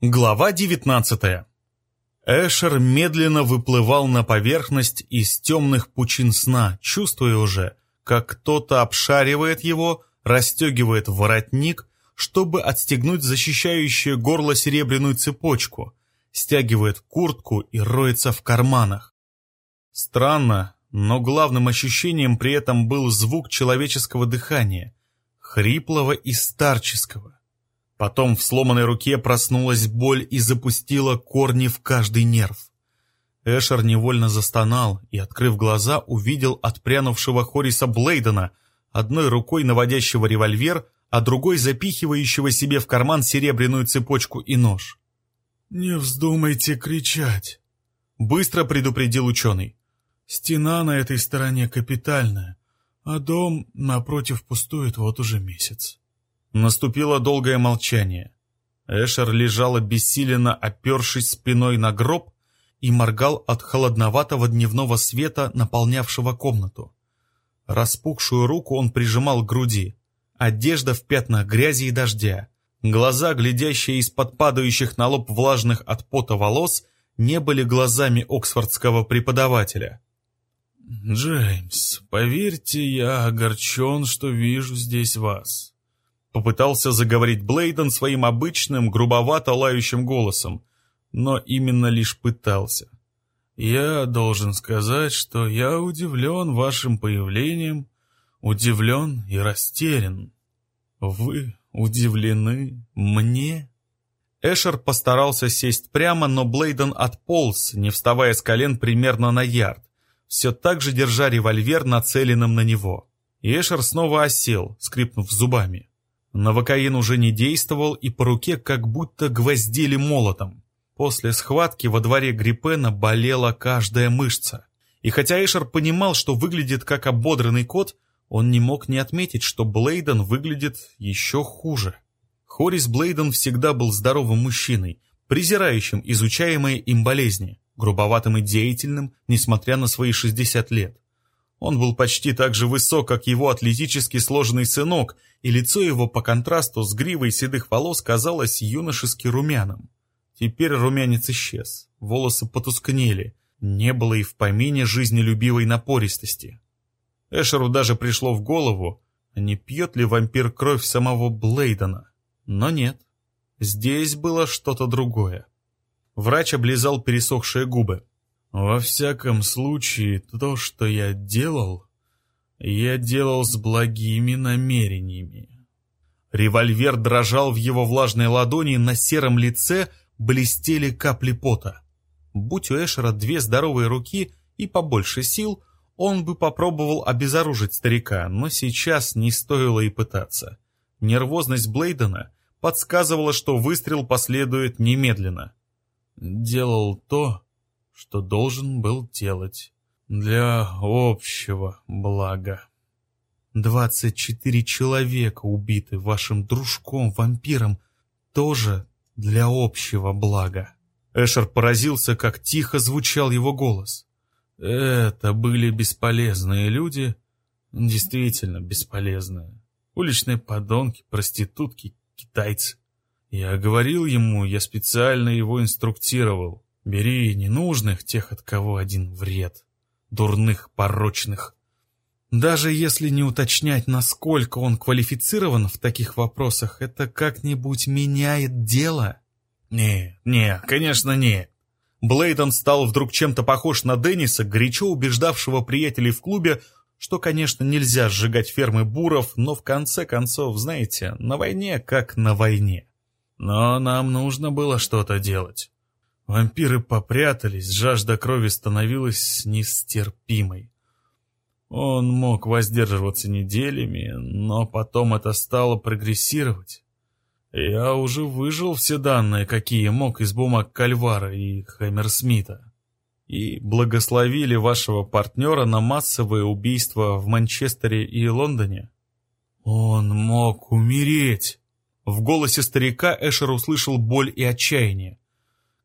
Глава 19 Эшер медленно выплывал на поверхность из темных пучин сна, чувствуя уже, как кто-то обшаривает его, расстегивает воротник, чтобы отстегнуть защищающее горло серебряную цепочку, стягивает куртку и роется в карманах. Странно, но главным ощущением при этом был звук человеческого дыхания, хриплого и старческого. Потом в сломанной руке проснулась боль и запустила корни в каждый нерв. Эшер невольно застонал и, открыв глаза, увидел отпрянувшего Хориса Блейдена, одной рукой наводящего револьвер, а другой запихивающего себе в карман серебряную цепочку и нож. «Не вздумайте кричать», — быстро предупредил ученый. «Стена на этой стороне капитальная, а дом напротив пустует вот уже месяц». Наступило долгое молчание. Эшер лежал обессиленно, опершись спиной на гроб, и моргал от холодноватого дневного света, наполнявшего комнату. Распухшую руку он прижимал к груди. Одежда в пятнах грязи и дождя. Глаза, глядящие из-под падающих на лоб влажных от пота волос, не были глазами оксфордского преподавателя. «Джеймс, поверьте, я огорчен, что вижу здесь вас. Попытался заговорить Блейден своим обычным, грубовато лающим голосом, но именно лишь пытался. «Я должен сказать, что я удивлен вашим появлением, удивлен и растерян. Вы удивлены мне?» Эшер постарался сесть прямо, но Блейден отполз, не вставая с колен примерно на ярд, все так же держа револьвер нацеленным на него. И Эшер снова осел, скрипнув зубами. Новокаин уже не действовал и по руке как будто гвоздили молотом. После схватки во дворе Гриппена болела каждая мышца. И хотя Эшер понимал, что выглядит как ободранный кот, он не мог не отметить, что Блейден выглядит еще хуже. Хорис Блейден всегда был здоровым мужчиной, презирающим изучаемые им болезни, грубоватым и деятельным, несмотря на свои 60 лет. Он был почти так же высок, как его атлетически сложенный сынок, и лицо его по контрасту с гривой седых волос казалось юношески румяным. Теперь румянец исчез, волосы потускнели, не было и в помине жизнелюбивой напористости. Эшеру даже пришло в голову, а не пьет ли вампир кровь самого Блейдена. Но нет, здесь было что-то другое. Врач облизал пересохшие губы. Во всяком случае, то, что я делал, я делал с благими намерениями. Револьвер дрожал в его влажной ладони, на сером лице блестели капли пота. Будь у Эшера две здоровые руки и побольше сил, он бы попробовал обезоружить старика, но сейчас не стоило и пытаться. Нервозность Блейдена подсказывала, что выстрел последует немедленно. Делал то, что должен был делать для общего блага. Двадцать четыре человека убиты вашим дружком-вампиром тоже для общего блага. Эшер поразился, как тихо звучал его голос. Это были бесполезные люди, действительно бесполезные. Уличные подонки, проститутки, китайцы. Я говорил ему, я специально его инструктировал. Бери ненужных, тех, от кого один вред. Дурных, порочных. Даже если не уточнять, насколько он квалифицирован в таких вопросах, это как-нибудь меняет дело? Не, не, конечно, не. Блейден стал вдруг чем-то похож на Денниса, горячо убеждавшего приятелей в клубе, что, конечно, нельзя сжигать фермы буров, но в конце концов, знаете, на войне как на войне. Но нам нужно было что-то делать. Вампиры попрятались, жажда крови становилась нестерпимой. Он мог воздерживаться неделями, но потом это стало прогрессировать. Я уже выжил все данные, какие мог из бумаг Кальвара и Хаммерсмита. И благословили вашего партнера на массовые убийства в Манчестере и Лондоне. Он мог умереть. В голосе старика Эшер услышал боль и отчаяние.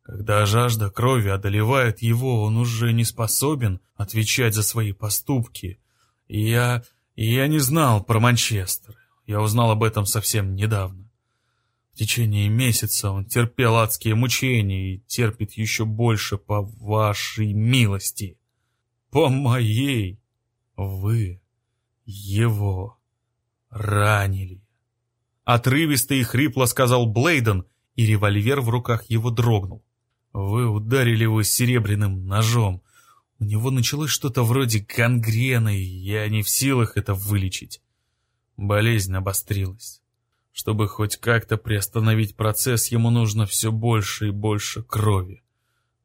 Когда жажда крови одолевает его, он уже не способен отвечать за свои поступки. И я... Я не знал про Манчестер. Я узнал об этом совсем недавно. В течение месяца он терпел адские мучения и терпит еще больше по вашей милости. По моей вы его ранили. Отрывисто и хрипло сказал Блейден, и револьвер в руках его дрогнул. Вы ударили его серебряным ножом. У него началось что-то вроде гангрены, и я не в силах это вылечить. Болезнь обострилась. Чтобы хоть как-то приостановить процесс, ему нужно все больше и больше крови.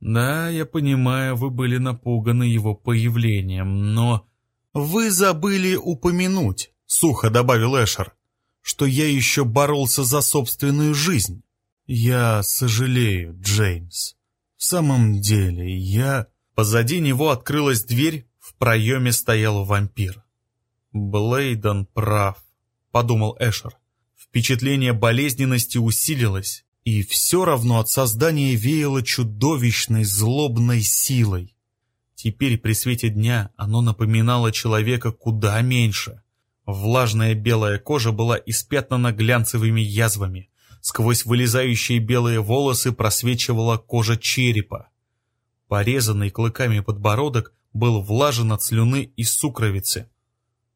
Да, я понимаю, вы были напуганы его появлением, но... «Вы забыли упомянуть», — сухо добавил Эшер, «что я еще боролся за собственную жизнь». «Я сожалею, Джеймс. В самом деле, я...» Позади него открылась дверь, в проеме стоял вампир. «Блейден прав», — подумал Эшер. Впечатление болезненности усилилось, и все равно от создания веяло чудовищной злобной силой. Теперь при свете дня оно напоминало человека куда меньше. Влажная белая кожа была испятнана глянцевыми язвами. Сквозь вылезающие белые волосы просвечивала кожа черепа. Порезанный клыками подбородок был влажен от слюны и сукровицы.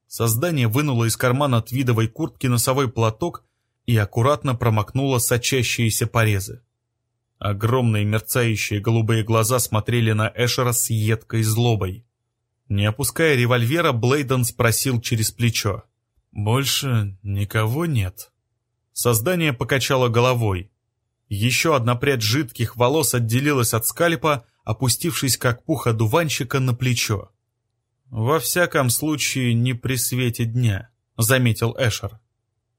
Создание вынуло из кармана твидовой куртки носовой платок и аккуратно промокнуло сочащиеся порезы. Огромные мерцающие голубые глаза смотрели на Эшера с едкой злобой. Не опуская револьвера, Блейден спросил через плечо. «Больше никого нет?» Создание покачало головой. Еще одна прядь жидких волос отделилась от скальпа, опустившись как пух одуванчика на плечо. «Во всяком случае, не при свете дня», — заметил Эшер.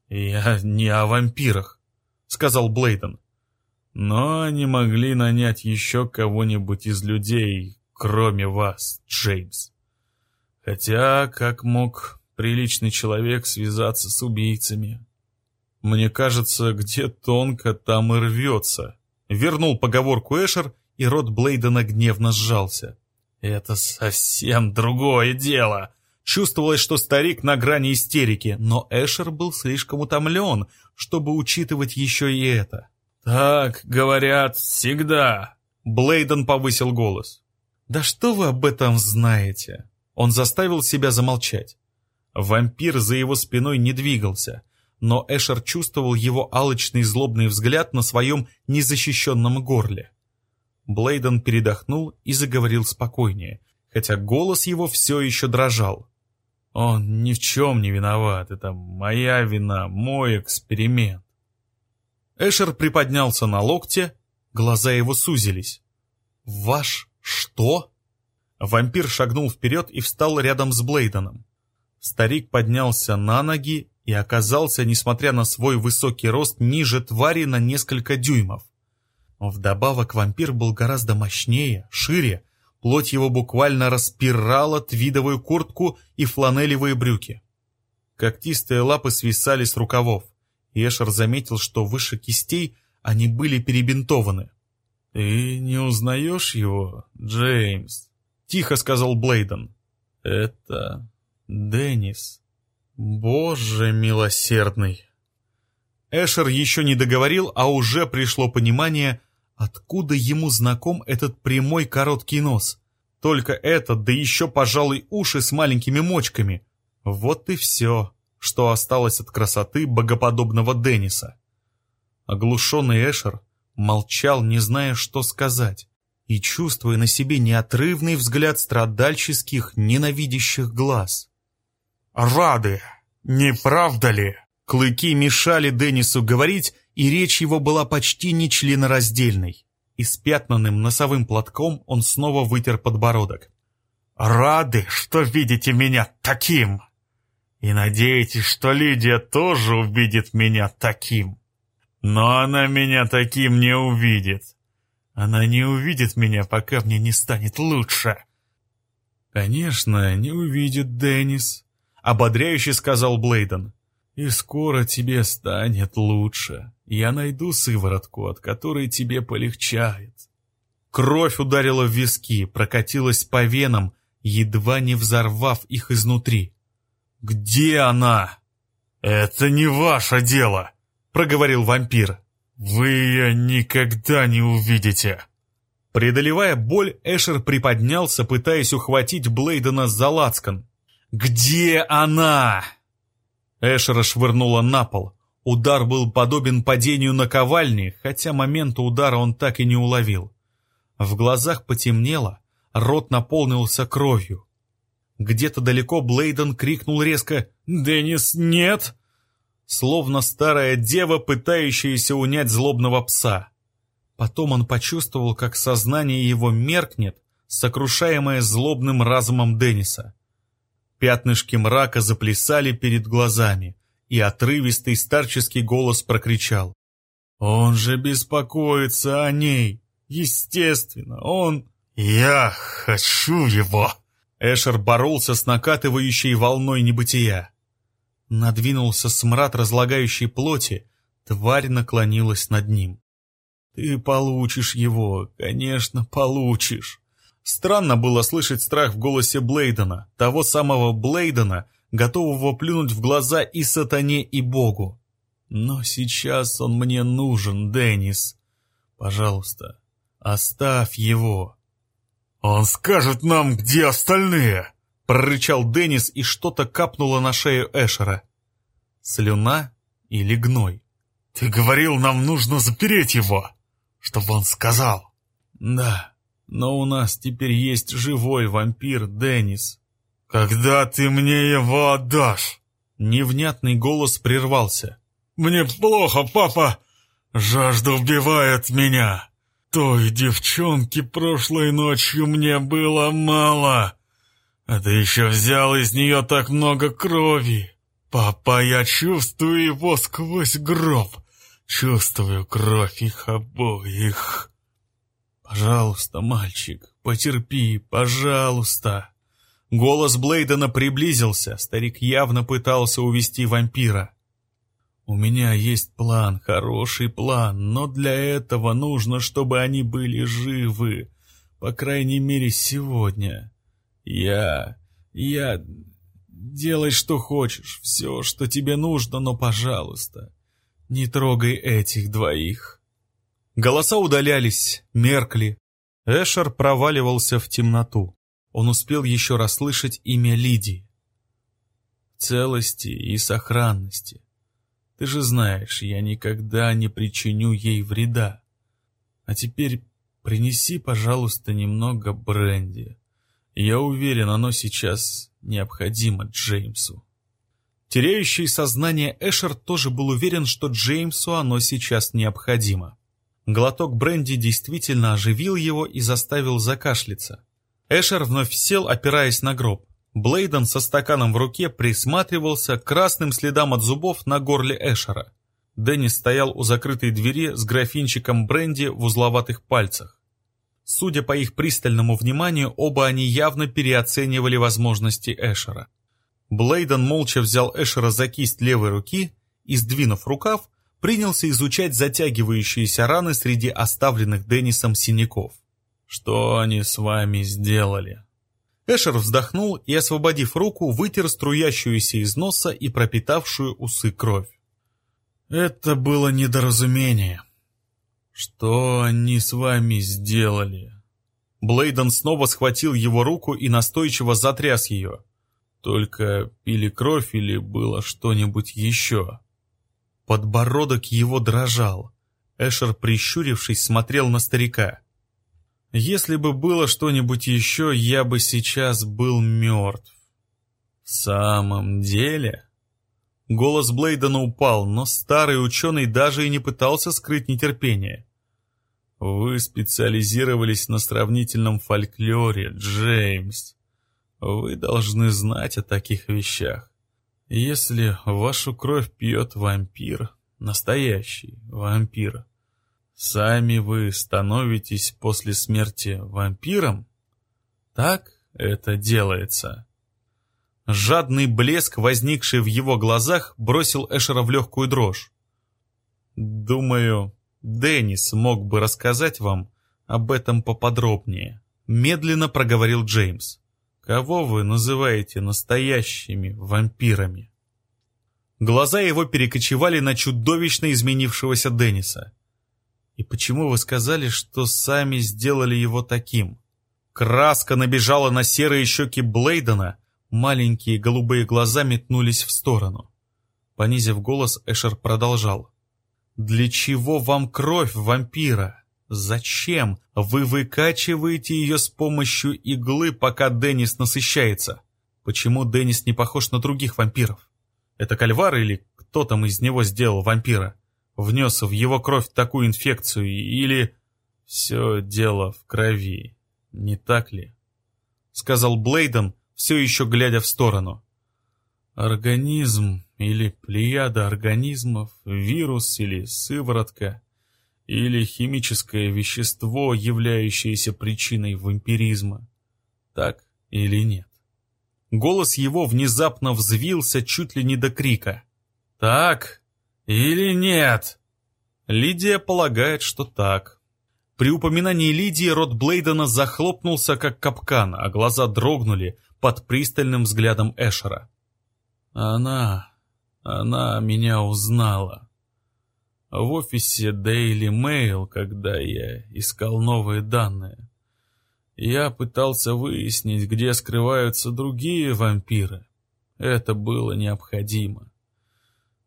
«Я не о вампирах», — сказал Блейден. Но они могли нанять еще кого-нибудь из людей, кроме вас, Джеймс. Хотя, как мог приличный человек связаться с убийцами? Мне кажется, где тонко, там и рвется. Вернул поговорку Эшер, и рот Блейдена гневно сжался. Это совсем другое дело. Чувствовалось, что старик на грани истерики, но Эшер был слишком утомлен, чтобы учитывать еще и это. «Так, говорят, всегда!» Блейден повысил голос. «Да что вы об этом знаете?» Он заставил себя замолчать. Вампир за его спиной не двигался, но Эшер чувствовал его алчный злобный взгляд на своем незащищенном горле. Блейден передохнул и заговорил спокойнее, хотя голос его все еще дрожал. «Он ни в чем не виноват, это моя вина, мой эксперимент. Эшер приподнялся на локте, глаза его сузились. «Ваш что?» Вампир шагнул вперед и встал рядом с Блейденом. Старик поднялся на ноги и оказался, несмотря на свой высокий рост, ниже твари на несколько дюймов. Вдобавок вампир был гораздо мощнее, шире, плоть его буквально распирала твидовую куртку и фланелевые брюки. Когтистые лапы свисали с рукавов. Эшер заметил, что выше кистей они были перебинтованы. «Ты не узнаешь его, Джеймс?» — тихо сказал Блейден. «Это Деннис. Боже милосердный!» Эшер еще не договорил, а уже пришло понимание, откуда ему знаком этот прямой короткий нос. Только этот, да еще, пожалуй, уши с маленькими мочками. Вот и все что осталось от красоты богоподобного Денниса. Оглушенный Эшер молчал, не зная, что сказать, и чувствуя на себе неотрывный взгляд страдальческих, ненавидящих глаз. «Рады, не правда ли?» Клыки мешали Деннису говорить, и речь его была почти нечленораздельной. Испятнанным носовым платком он снова вытер подбородок. «Рады, что видите меня таким!» И надеетесь, что Лидия тоже увидит меня таким. Но она меня таким не увидит. Она не увидит меня, пока мне не станет лучше. Конечно, не увидит Деннис, ободряюще сказал Блейден. И скоро тебе станет лучше. Я найду сыворотку, от которой тебе полегчает. Кровь ударила в виски, прокатилась по венам, едва не взорвав их изнутри. «Где она?» «Это не ваше дело», — проговорил вампир. Вы ее никогда не увидите!» Преодолевая боль, Эшер приподнялся, пытаясь ухватить Блейдена за лацкан. «Где она?» Эшера швырнула на пол. Удар был подобен падению наковальни, хотя момента удара он так и не уловил. В глазах потемнело, рот наполнился кровью. Где-то далеко Блейден крикнул резко «Деннис, нет!» Словно старая дева, пытающаяся унять злобного пса. Потом он почувствовал, как сознание его меркнет, сокрушаемое злобным разумом Денниса. Пятнышки мрака заплясали перед глазами, и отрывистый старческий голос прокричал. «Он же беспокоится о ней! Естественно, он...» «Я хочу его!» Эшер боролся с накатывающей волной небытия. Надвинулся смрад разлагающей плоти, тварь наклонилась над ним. «Ты получишь его, конечно, получишь». Странно было слышать страх в голосе Блейдена, того самого Блейдена, готового плюнуть в глаза и сатане, и богу. «Но сейчас он мне нужен, Деннис. Пожалуйста, оставь его». «Он скажет нам, где остальные!» — прорычал Деннис, и что-то капнуло на шею Эшера. Слюна или гной? «Ты говорил, нам нужно запереть его!» чтобы он сказал. Да, но у нас теперь есть живой вампир Деннис. Когда ты мне его отдашь? Невнятный голос прервался. Мне плохо, папа. Жажда убивает меня. Той девчонки прошлой ночью мне было мало. А ты еще взял из нее так много крови. Папа, я чувствую его сквозь гроб. Чувствую кровь их обоих. Пожалуйста, мальчик, потерпи, пожалуйста. Голос Блейдена приблизился, старик явно пытался увести вампира. У меня есть план, хороший план, но для этого нужно, чтобы они были живы, по крайней мере, сегодня. Я... я... Делай, что хочешь, все, что тебе нужно, но, пожалуйста, «Не трогай этих двоих». Голоса удалялись, меркли. Эшер проваливался в темноту. Он успел еще расслышать имя Лидии. Целости и сохранности. Ты же знаешь, я никогда не причиню ей вреда. А теперь принеси, пожалуйста, немного бренди. Я уверен, оно сейчас необходимо Джеймсу. Теряющий сознание Эшер тоже был уверен, что Джеймсу оно сейчас необходимо. Глоток бренди действительно оживил его и заставил закашляться. Эшер вновь сел, опираясь на гроб. Блейден со стаканом в руке присматривался к красным следам от зубов на горле Эшера. Деннис стоял у закрытой двери с графинчиком бренди в узловатых пальцах. Судя по их пристальному вниманию, оба они явно переоценивали возможности Эшера. Блейден молча взял Эшера за кисть левой руки и, сдвинув рукав, принялся изучать затягивающиеся раны среди оставленных Деннисом синяков. «Что они с вами сделали?» Эшер вздохнул и, освободив руку, вытер струящуюся из носа и пропитавшую усы кровь. «Это было недоразумение. Что они с вами сделали?» Блейден снова схватил его руку и настойчиво затряс ее. Только пили кровь или было что-нибудь еще? Подбородок его дрожал. Эшер, прищурившись, смотрел на старика. «Если бы было что-нибудь еще, я бы сейчас был мертв». «В самом деле?» Голос Блейдена упал, но старый ученый даже и не пытался скрыть нетерпение. «Вы специализировались на сравнительном фольклоре, Джеймс. Вы должны знать о таких вещах. Если вашу кровь пьет вампир, настоящий вампир, сами вы становитесь после смерти вампиром? Так это делается. Жадный блеск, возникший в его глазах, бросил Эшера в легкую дрожь. «Думаю, Деннис мог бы рассказать вам об этом поподробнее», — медленно проговорил Джеймс. Кого вы называете настоящими вампирами? Глаза его перекочевали на чудовищно изменившегося Денниса. И почему вы сказали, что сами сделали его таким? Краска набежала на серые щеки Блейдена, маленькие голубые глаза метнулись в сторону. Понизив голос, Эшер продолжал. «Для чего вам кровь вампира? Зачем вы выкачиваете ее с помощью иглы, пока Деннис насыщается? Почему Деннис не похож на других вампиров? Это Кальвар или кто там из него сделал вампира? Внес в его кровь такую инфекцию или... Все дело в крови, не так ли?» Сказал Блейден, все еще глядя в сторону. Организм или плеяда организмов, вирус или сыворотка, или химическое вещество, являющееся причиной вампиризма. Так или нет? Голос его внезапно взвился чуть ли не до крика. «Так или нет?» Лидия полагает, что так. При упоминании Лидии рот Блейдена захлопнулся, как капкан, а глаза дрогнули под пристальным взглядом Эшера. Она... она меня узнала. В офисе Daily Mail, когда я искал новые данные, я пытался выяснить, где скрываются другие вампиры. Это было необходимо.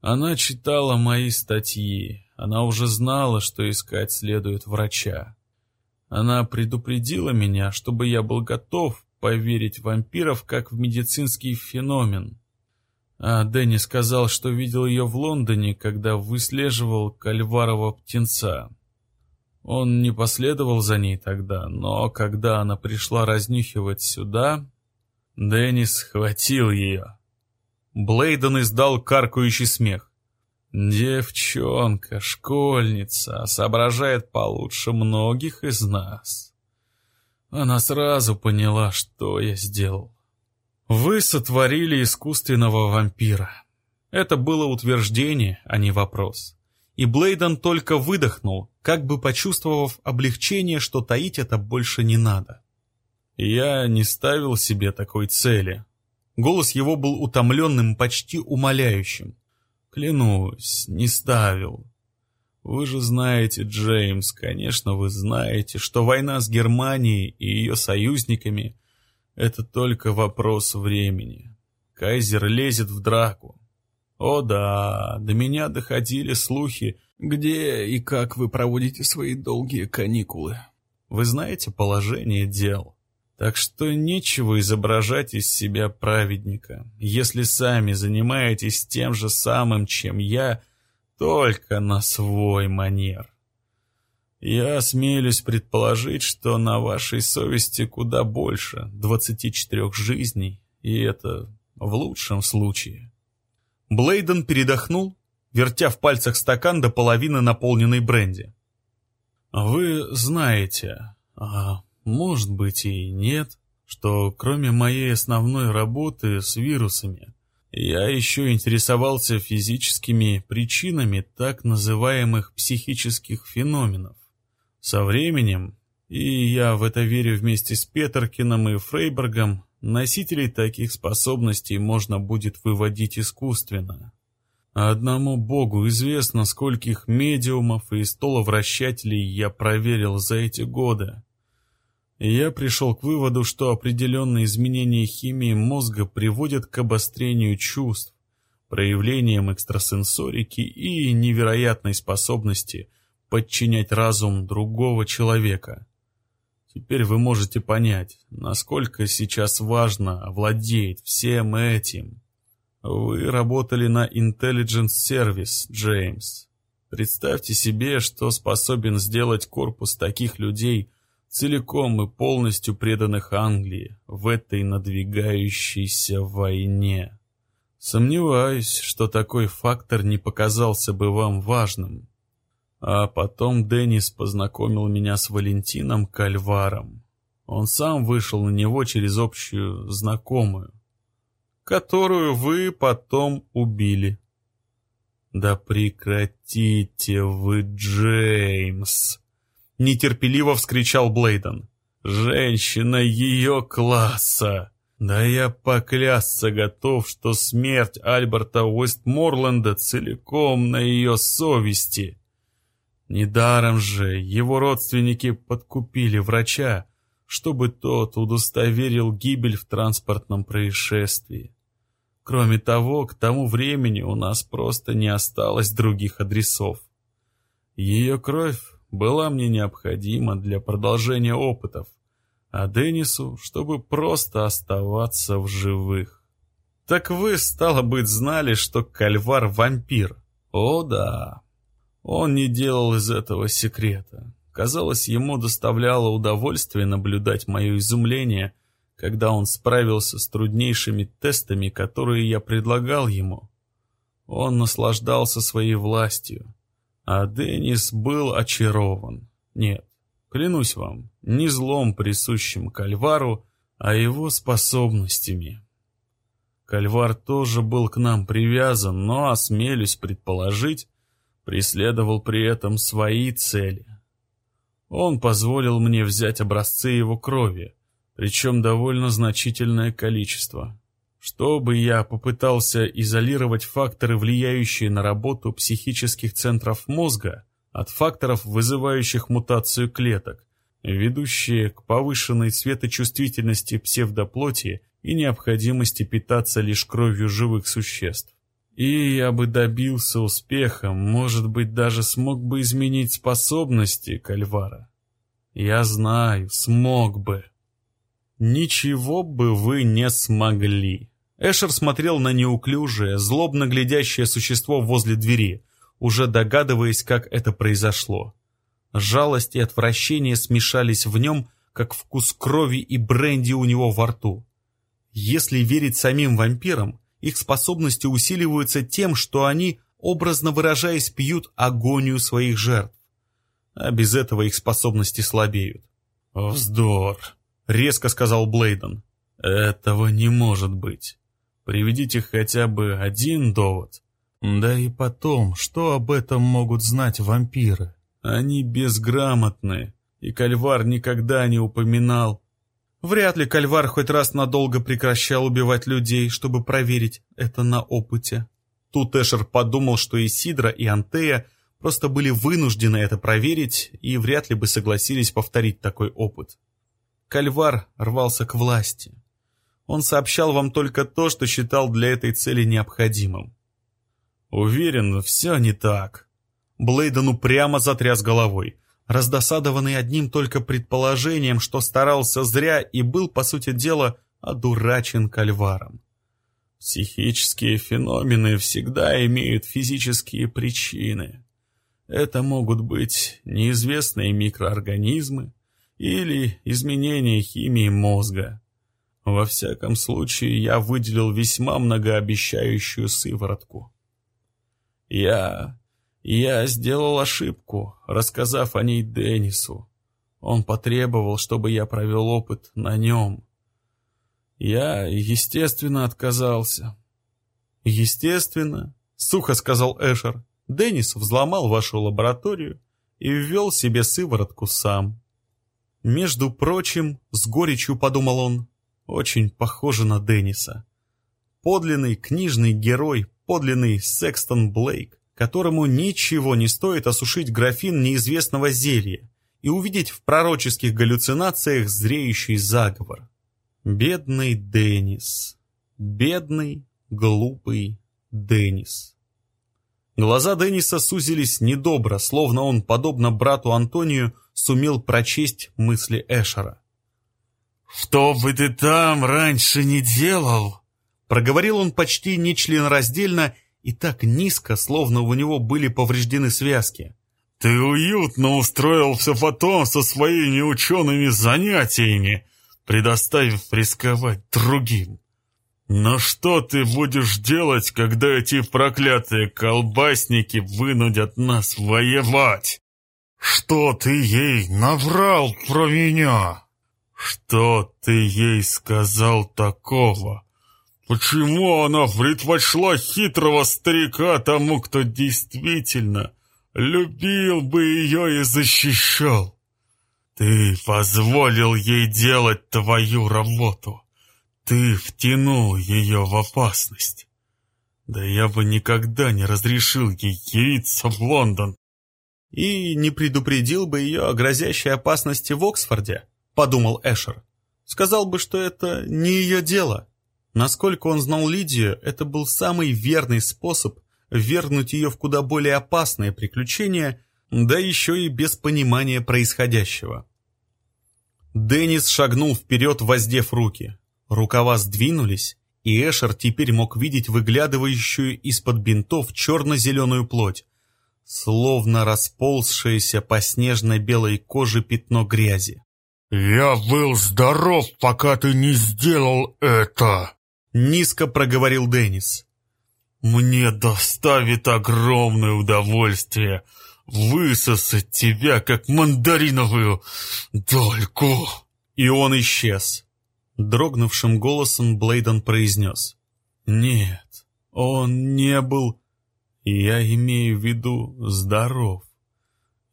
Она читала мои статьи, она уже знала, что искать следует врача. Она предупредила меня, чтобы я был готов поверить в вампиров как в медицинский феномен. А Дэнни сказал, что видел ее в Лондоне, когда выслеживал кальварова птенца. Он не последовал за ней тогда, но когда она пришла разнюхивать сюда, Дэнни схватил ее. Блейден издал каркающий смех. «Девчонка, школьница, соображает получше многих из нас. Она сразу поняла, что я сделал. Вы сотворили искусственного вампира. Это было утверждение, а не вопрос. И Блейден только выдохнул, как бы почувствовав облегчение, что таить это больше не надо. Я не ставил себе такой цели. Голос его был утомленным, почти умоляющим. Клянусь, не ставил. Вы же знаете, Джеймс, конечно, вы знаете, что война с Германией и ее союзниками — это только вопрос времени. Кайзер лезет в драку. О да, до меня доходили слухи, где и как вы проводите свои долгие каникулы. Вы знаете положение дел. Так что нечего изображать из себя праведника, если сами занимаетесь тем же самым, чем я, только на свой манер. Я осмелюсь предположить, что на вашей совести куда больше 24 жизней, и это в лучшем случае. Блейден передохнул, вертя в пальцах стакан до половины наполненной бренди. Вы знаете, а может быть и нет, что кроме моей основной работы с вирусами, я еще интересовался физическими причинами так называемых психических феноменов. Со временем, и я в это верю вместе с Петеркиным и Фрейбергом, носителей таких способностей можно будет выводить искусственно. Одному Богу известно, скольких медиумов и столовращателей я проверил за эти годы. Я пришел к выводу, что определенные изменения химии мозга приводят к обострению чувств, проявлениям экстрасенсорики и невероятной способности подчинять разум другого человека. Теперь вы можете понять, насколько сейчас важно овладеть всем этим. Вы работали на Intelligence Service, Джеймс. Представьте себе, что способен сделать корпус таких людей, целиком и полностью преданных Англии в этой надвигающейся войне. Сомневаюсь, что такой фактор не показался бы вам важным. А потом Деннис познакомил меня с Валентином Кальваром. Он сам вышел на него через общую знакомую, которую вы потом убили. Да прекратите вы, Джеймс! Нетерпеливо вскричал Блейден. Женщина ее класса! Да я поклясться готов, что смерть Альберта Уэстморленда целиком на ее совести. Недаром же его родственники подкупили врача, чтобы тот удостоверил гибель в транспортном происшествии. Кроме того, к тому времени у нас просто не осталось других адресов. Ее кровь была мне необходима для продолжения опытов, а Деннису, чтобы просто оставаться в живых. Так вы, стало быть, знали, что Кальвар вампир? О да. Он не делал из этого секрета. Казалось, ему доставляло удовольствие наблюдать мое изумление, когда он справился с труднейшими тестами, которые я предлагал ему. Он наслаждался своей властью, а Деннис был очарован. Нет, клянусь вам, не злом, присущим Кальвару, а его способностями. Кальвар тоже был к нам привязан, но, осмелюсь предположить, преследовал при этом свои цели. Он позволил мне взять образцы его крови, причем довольно значительное количество. Чтобы я попытался изолировать факторы, влияющие на работу психических центров мозга, от факторов, вызывающих мутацию клеток, ведущие к повышенной светочувствительности псевдоплоти и необходимости питаться лишь кровью живых существ. И я бы добился успеха, может быть, даже смог бы изменить способности Кальвара. Я знаю, смог бы. Ничего бы вы не смогли. Эшер смотрел на неуклюжее, злобно глядящее существо возле двери, уже догадываясь, как это произошло. Жалость и отвращение смешались в нем, как вкус крови и бренди у него во рту. Если верить самим вампирам, их способности усиливаются тем, что они, образно выражаясь, пьют агонию своих жертв. А без этого их способности слабеют. «Вздор!» — резко сказал Блейден. «Этого не может быть. Приведите хотя бы один довод. Да и потом, что об этом могут знать вампиры? Они безграмотны, и Кальвар никогда не упоминал Вряд ли Кальвар хоть раз надолго прекращал убивать людей, чтобы проверить это на опыте. Тут Эшер подумал, что и Сидра, и Антея просто были вынуждены это проверить и вряд ли бы согласились повторить такой опыт. Кальвар рвался к власти. Он сообщал вам только то, что считал для этой цели необходимым. Уверен, все не так. Блейден упрямо затряс головой раздосадованный одним только предположением, что старался зря и был, по сути дела, одурачен кальваром. Психические феномены всегда имеют физические причины. Это могут быть неизвестные микроорганизмы или изменения химии мозга. Во всяком случае, я выделил весьма многообещающую сыворотку. Я я сделал ошибку, рассказав о ней Деннису. Он потребовал, чтобы я провел опыт на нем. Я, естественно, отказался. Естественно, сухо сказал Эшер. Деннис взломал вашу лабораторию и ввел себе сыворотку сам. Между прочим, с горечью подумал он, очень похоже на Денниса. Подлинный книжный герой, подлинный Секстон Блейк которому ничего не стоит осушить графин неизвестного зелья и увидеть в пророческих галлюцинациях зреющий заговор. Бедный Деннис. Бедный, глупый Деннис. Глаза Денниса сузились недобро, словно он, подобно брату Антонию, сумел прочесть мысли Эшера. «Что бы ты там раньше не делал?» Проговорил он почти нечленораздельно и так низко, словно у него были повреждены связки. «Ты уютно устроился потом со своими учеными занятиями, предоставив рисковать другим. Но что ты будешь делать, когда эти проклятые колбасники вынудят нас воевать? Что ты ей наврал про меня? Что ты ей сказал такого?» Почему она предпочла хитрого старика тому, кто действительно любил бы ее и защищал? Ты позволил ей делать твою работу. Ты втянул ее в опасность. Да я бы никогда не разрешил ей явиться в Лондон. И не предупредил бы ее о грозящей опасности в Оксфорде, подумал Эшер. Сказал бы, что это не ее дело. Насколько он знал Лидию, это был самый верный способ вернуть ее в куда более опасные приключения, да еще и без понимания происходящего. Деннис шагнул вперед, воздев руки. Рукава сдвинулись, и Эшер теперь мог видеть выглядывающую из-под бинтов черно-зеленую плоть, словно расползшееся по снежно-белой коже пятно грязи. «Я был здоров, пока ты не сделал это!» Низко проговорил Деннис. «Мне доставит огромное удовольствие высосать тебя, как мандариновую дольку!» И он исчез. Дрогнувшим голосом Блейден произнес. «Нет, он не был, я имею в виду, здоров.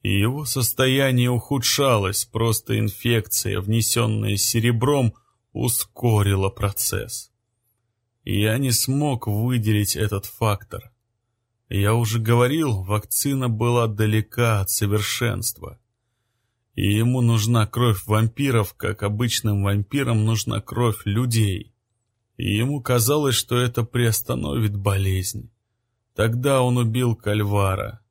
Его состояние ухудшалось, просто инфекция, внесенная серебром, ускорила процесс. Я не смог выделить этот фактор. Я уже говорил, вакцина была далека от совершенства. И ему нужна кровь вампиров, как обычным вампирам нужна кровь людей. И ему казалось, что это приостановит болезнь. Тогда он убил Кальвара.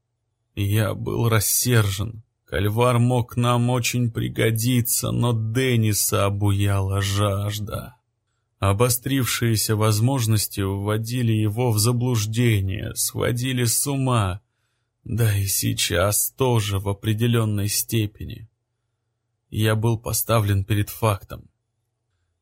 Я был рассержен. Кальвар мог нам очень пригодиться, но Денниса обуяла жажда. Обострившиеся возможности вводили его в заблуждение, сводили с ума, да и сейчас тоже в определенной степени я был поставлен перед фактом.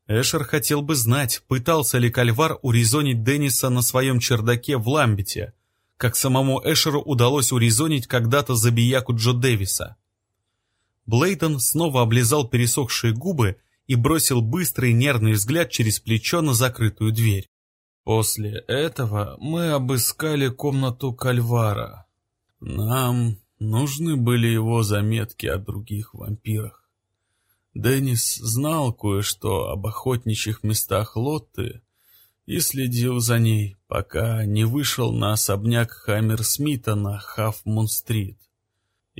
Эшер хотел бы знать, пытался ли Кальвар урезонить Денниса на своем чердаке в Ламбете, как самому Эшеру удалось урезонить когда-то забияку Джо Дэвиса. Блейтон снова облизал пересохшие губы и бросил быстрый нервный взгляд через плечо на закрытую дверь. После этого мы обыскали комнату Кальвара. Нам нужны были его заметки о других вампирах. Деннис знал кое-что об охотничьих местах Лотты и следил за ней, пока не вышел на особняк Хаммерсмита на Хафмун-стрит.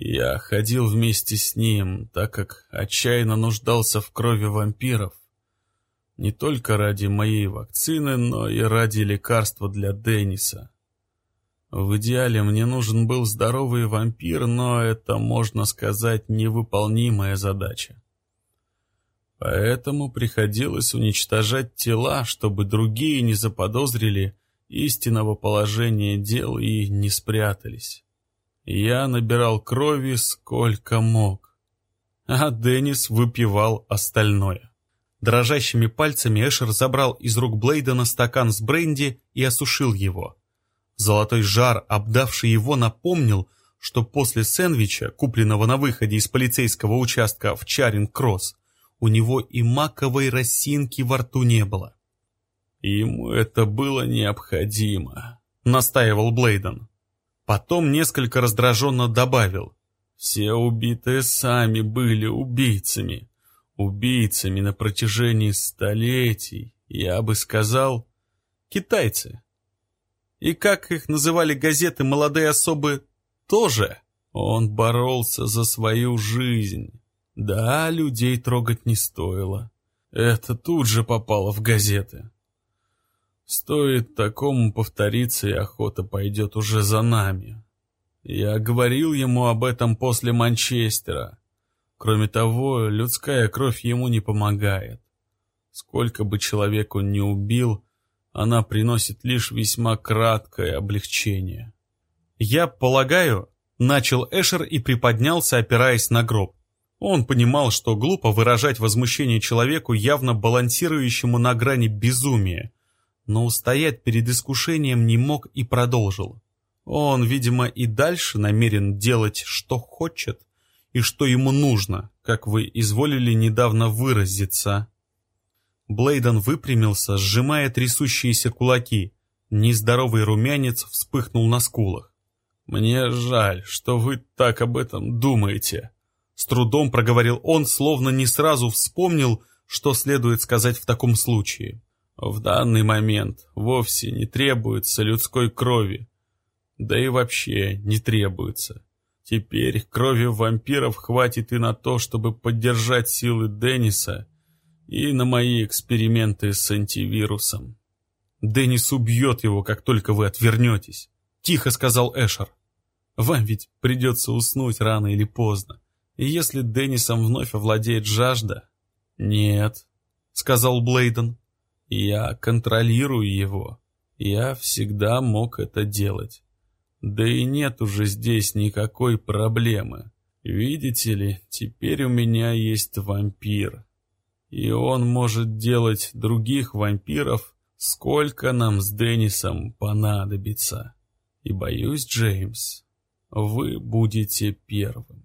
Я ходил вместе с ним, так как отчаянно нуждался в крови вампиров. Не только ради моей вакцины, но и ради лекарства для Денниса. В идеале мне нужен был здоровый вампир, но это, можно сказать, невыполнимая задача. Поэтому приходилось уничтожать тела, чтобы другие не заподозрили истинного положения дел и не спрятались. Я набирал крови сколько мог, а Деннис выпивал остальное. Дрожащими пальцами Эшер забрал из рук Блейдена стакан с бренди и осушил его. Золотой жар, обдавший его, напомнил, что после сэндвича, купленного на выходе из полицейского участка в Чаринг-Кросс, у него и маковой росинки во рту не было. Ему это было необходимо, настаивал Блейден. Потом несколько раздраженно добавил. Все убитые сами были убийцами. Убийцами на протяжении столетий, я бы сказал, китайцы. И как их называли газеты молодые особы, тоже. Он боролся за свою жизнь. Да, людей трогать не стоило. Это тут же попало в газеты. Стоит такому повториться, и охота пойдет уже за нами. Я говорил ему об этом после Манчестера. Кроме того, людская кровь ему не помогает. Сколько бы человек он ни убил, она приносит лишь весьма краткое облегчение. «Я полагаю», — начал Эшер и приподнялся, опираясь на гроб. Он понимал, что глупо выражать возмущение человеку, явно балансирующему на грани безумия, но устоять перед искушением не мог и продолжил. Он, видимо, и дальше намерен делать, что хочет и что ему нужно, как вы изволили недавно выразиться. Блейден выпрямился, сжимая трясущиеся кулаки. Нездоровый румянец вспыхнул на скулах. «Мне жаль, что вы так об этом думаете», с трудом проговорил он, словно не сразу вспомнил, что следует сказать в таком случае. В данный момент вовсе не требуется людской крови. Да и вообще не требуется. Теперь крови вампиров хватит и на то, чтобы поддержать силы Денниса, и на мои эксперименты с антивирусом. Деннис убьет его, как только вы отвернетесь, тихо сказал Эшер. Вам ведь придется уснуть рано или поздно. И если Деннисом вновь овладеет жажда... Нет, сказал Блейден. Я контролирую его. Я всегда мог это делать. Да и нет уже здесь никакой проблемы. Видите ли, теперь у меня есть вампир. И он может делать других вампиров, сколько нам с Деннисом понадобится. И боюсь, Джеймс, вы будете первым.